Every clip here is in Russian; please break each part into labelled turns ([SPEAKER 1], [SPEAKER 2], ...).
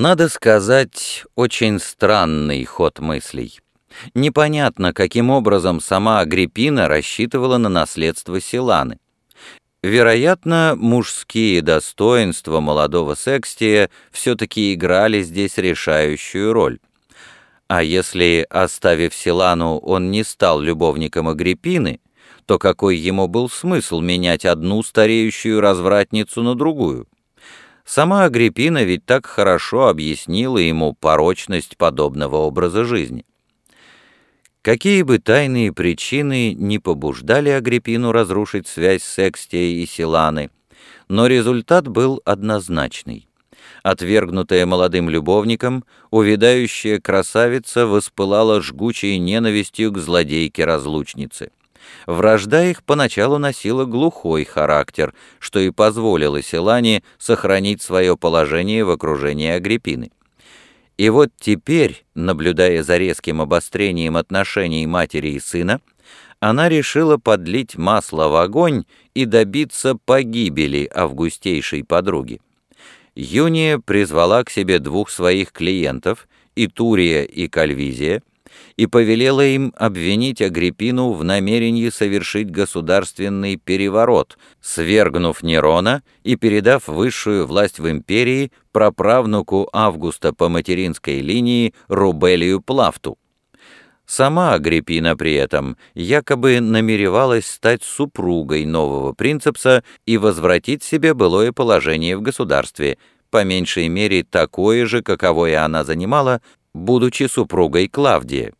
[SPEAKER 1] Надо сказать, очень странный ход мыслей. Непонятно, каким образом сама Агриппина рассчитывала на наследство Силаны. Вероятно, мужские достоинства молодого Секстия все-таки играли здесь решающую роль. А если, оставив Силану, он не стал любовником Агриппины, то какой ему был смысл менять одну стареющую развратницу на другую? Сама Агриппина ведь так хорошо объяснила ему порочность подобного образа жизни. Какие бы тайные причины не побуждали Агриппину разрушить связь с Экстией и Силаны, но результат был однозначный. Отвергнутая молодым любовником, увядающая красавица воспылала жгучей ненавистью к злодейке-разлучнице. Вражда их поначалу носила глухой характер, что и позволило Селане сохранить свое положение в окружении Агриппины. И вот теперь, наблюдая за резким обострением отношений матери и сына, она решила подлить масло в огонь и добиться погибели августейшей подруги. Юния призвала к себе двух своих клиентов, Итурия и Кальвизия, и повелела им обвинить Агриппину в намерении совершить государственный переворот, свергнув Нерона и передав высшую власть в империи праправнуку Августа по материнской линии Рубелию Плафту. Сама Агриппина при этом якобы намеревалась стать супругой нового принцепса и возвратить себе былое положение в государстве, по меньшей мере такое же, каковое она занимала будучи супругой Клавдия.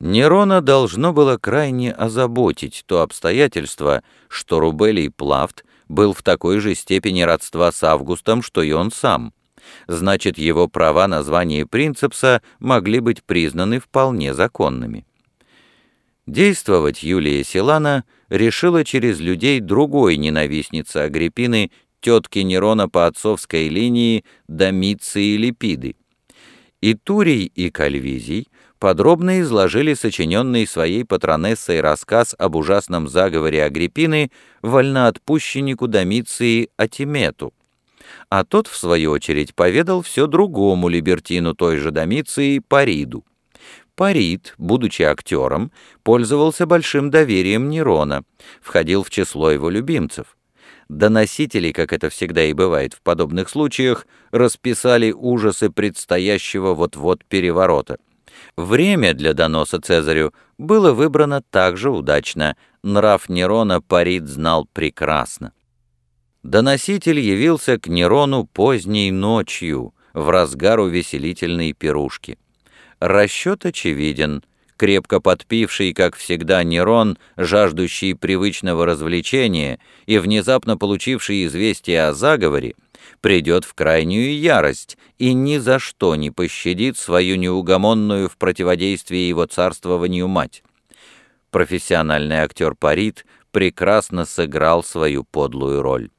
[SPEAKER 1] Нерона должно было крайне озаботить то обстоятельство, что Рубелий Плафт был в такой же степени родства с Августом, что и он сам. Значит, его права на звание принцепса могли быть признаны вполне законными. Действовать Юлия Силана решила через людей другой ненавистницы Агриппины, тетки Нерона по отцовской линии Домиции Липиды. И Турий, и Кальвизий подробно изложили сочиненный своей патронессой рассказ об ужасном заговоре Агриппины вольноотпущеннику Домиции Атимету. А тот, в свою очередь, поведал все другому либертину той же Домиции Париду. Парид, будучи актером, пользовался большим доверием Нерона, входил в число его любимцев. Доносители, как это всегда и бывает в подобных случаях, расписали ужасы предстоящего вот-вот переворота. Время для доноса Цезарю было выбрано также удачно, нрав Нерона Парид знал прекрасно. Доноситель явился к Нерону поздней ночью, в разгар увеселительной пирушки. Расчет очевиден — крепко подпивший, как всегда, Нерон, жаждущий привычного развлечения и внезапно получивший известие о заговоре, придет в крайнюю ярость и ни за что не пощадит свою неугомонную в противодействии его царствованию мать. Профессиональный актер Парит прекрасно сыграл свою подлую роль.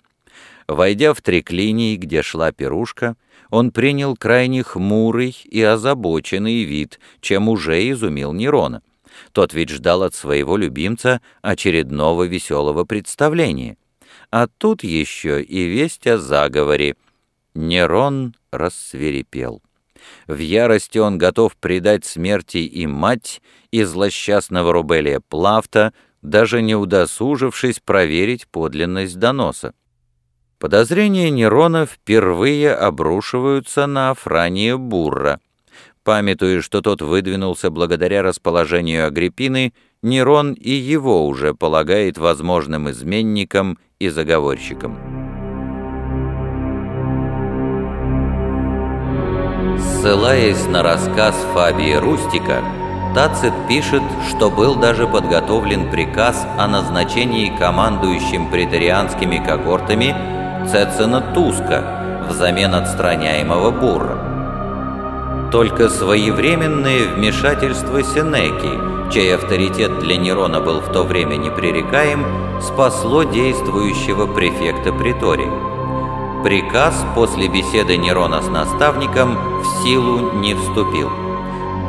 [SPEAKER 1] Войдя в триклинии, где шла пирушка, он принял крайне хмурый и озабоченный вид, чем уже изумил Нерона. Тот ведь ждал от своего любимца очередного веселого представления. А тут еще и весть о заговоре. Нерон рассверепел. В ярости он готов предать смерти и мать, и злосчастного Рубелия Плафта, даже не удосужившись проверить подлинность доноса. Подозрения Нерона впервые обрушиваются на Афрания Бурра. Памятуя, что тот выдвинулся благодаря расположению Агриппины, Нерон и его уже полагает возможным изменником и заговорщиком. Ссылаясь на рассказ Фабия Рустика, Тацит пишет, что был даже подготовлен приказ о назначении командующим претарианскими когортами Цецина Туска взамен отстраняемого Бурра. Только своевременное вмешательство Сенеки, чей авторитет для Нерона был в то время непререкаем, спасло действующего префекта Притории. Приказ после беседы Нерона с наставником в силу не вступил.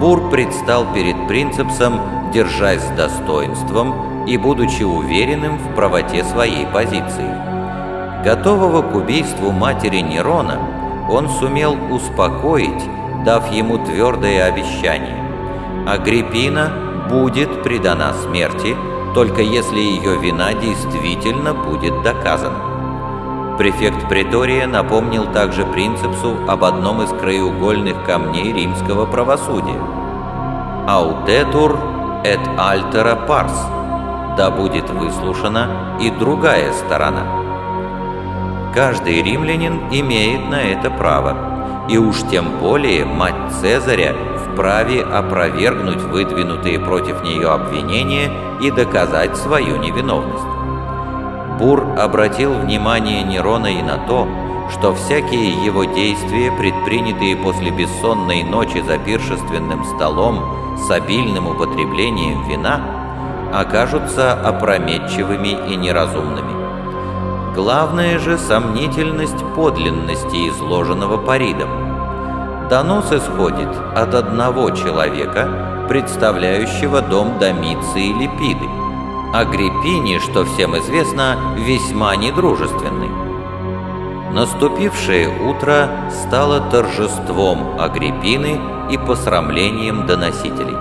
[SPEAKER 1] Бур предстал перед принцепсом, держась с достоинством и будучи уверенным в правоте своей позиции. Готового к убийству матери Нерона, он сумел успокоить, дав ему твердое обещание. Агриппина будет предана смерти, только если ее вина действительно будет доказана. Префект Претория напомнил также принципсу об одном из краеугольных камней римского правосудия. «Аутетур et altera pars» – «Да будет выслушана и другая сторона». Каждый римлянин имеет на это право, и уж тем более мать Цезаря вправе опровергнуть выдвинутые против нее обвинения и доказать свою невиновность. Бур обратил внимание Нерона и на то, что всякие его действия, предпринятые после бессонной ночи за пиршественным столом с обильным употреблением вина, окажутся опрометчивыми и неразумными. Главное же сомнительность подлинности изложенного Паридом. Донос исходит от одного человека, представляющего дом Домиции Липиды, Агриппине, что всем известно, весьма недружественный. Наступившее утро стало торжеством Агриппины и посрамлением доносителей.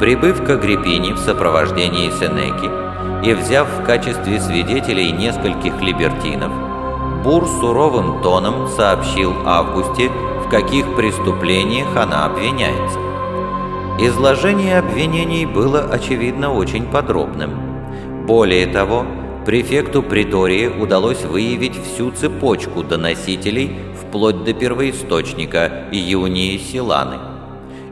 [SPEAKER 1] Прибыв к Агриппине в сопровождении Сенеки и взяв в качестве свидетелей нескольких либертинов, Бур суровым тоном сообщил Августе, в каких преступлениях она обвиняется. Изложение обвинений было, очевидно, очень подробным. Более того, префекту Притории удалось выявить всю цепочку доносителей вплоть до первоисточника Иунии Силаны.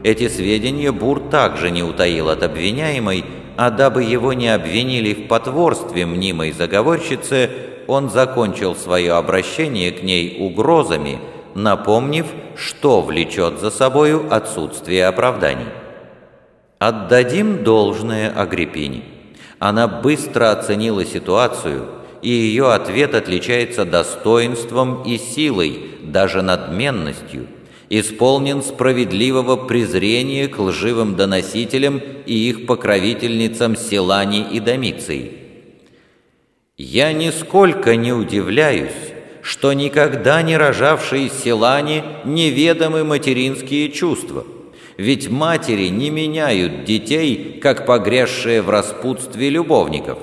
[SPEAKER 1] Эти сведения Бур также не утаил от обвиняемой, а дабы его не обвинили в потворстве мнимой заговорщице, он закончил свое обращение к ней угрозами – напомнив, что влечет за собою отсутствие оправданий. Отдадим должное Агриппине. Она быстро оценила ситуацию, и ее ответ отличается достоинством и силой, даже надменностью, исполнен справедливого презрения к лживым доносителям и их покровительницам Селани и Домиции. «Я нисколько не удивляюсь, что никогда не рожавшей Селане неведомы материнские чувства. Ведь матери не меняют детей, как погрязшие в распутстве любовников.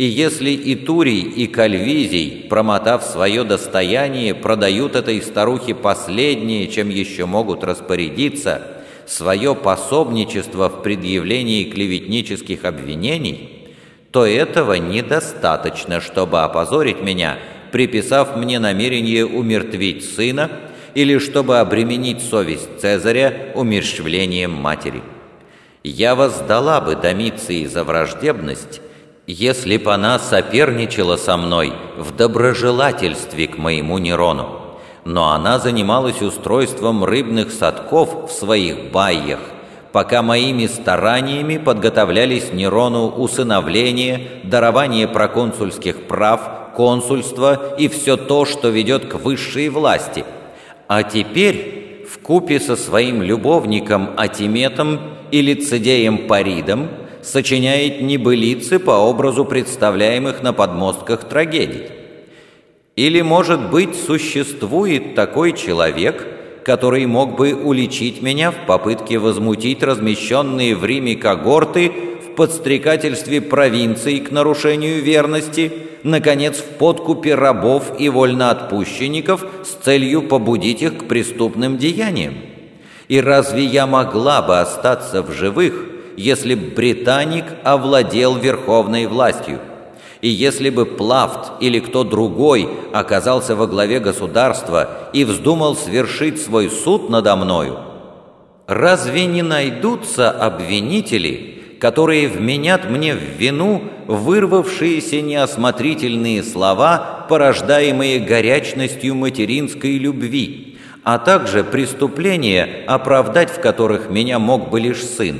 [SPEAKER 1] И если и Турий, и Кальвизий, промотав свое достояние, продают этой старухе последнее, чем еще могут распорядиться, свое пособничество в предъявлении клеветнических обвинений, то этого недостаточно, чтобы опозорить меня – приписав мне намерение умертвить сына или чтобы обременить совесть Цезаря умерщвлением матери. Я воздала бы Домиции за враждебность, если б она соперничала со мной в доброжелательстве к моему Нерону. Но она занималась устройством рыбных садков в своих байях, пока моими стараниями подготовлялись Нерону усыновление, дарование проконсульских прав, консульство и все то, что ведет к высшей власти. А теперь, в купе со своим любовником Атиметом и лицедеем Паридом, сочиняет небылицы по образу представляемых на подмостках трагедий. Или, может быть, существует такой человек, который мог бы уличить меня в попытке возмутить размещенные в Риме когорты в подстрекательстве провинций к нарушению верности – наконец, в подкупе рабов и вольноотпущенников с целью побудить их к преступным деяниям? И разве я могла бы остаться в живых, если б британик овладел верховной властью? И если бы Плафт или кто другой оказался во главе государства и вздумал свершить свой суд надо мною, разве не найдутся обвинители, которые вменят мне в вину вырвавшиеся неосмотрительные слова, порождаемые горячностью материнской любви, а также преступления, оправдать в которых меня мог бы лишь сын.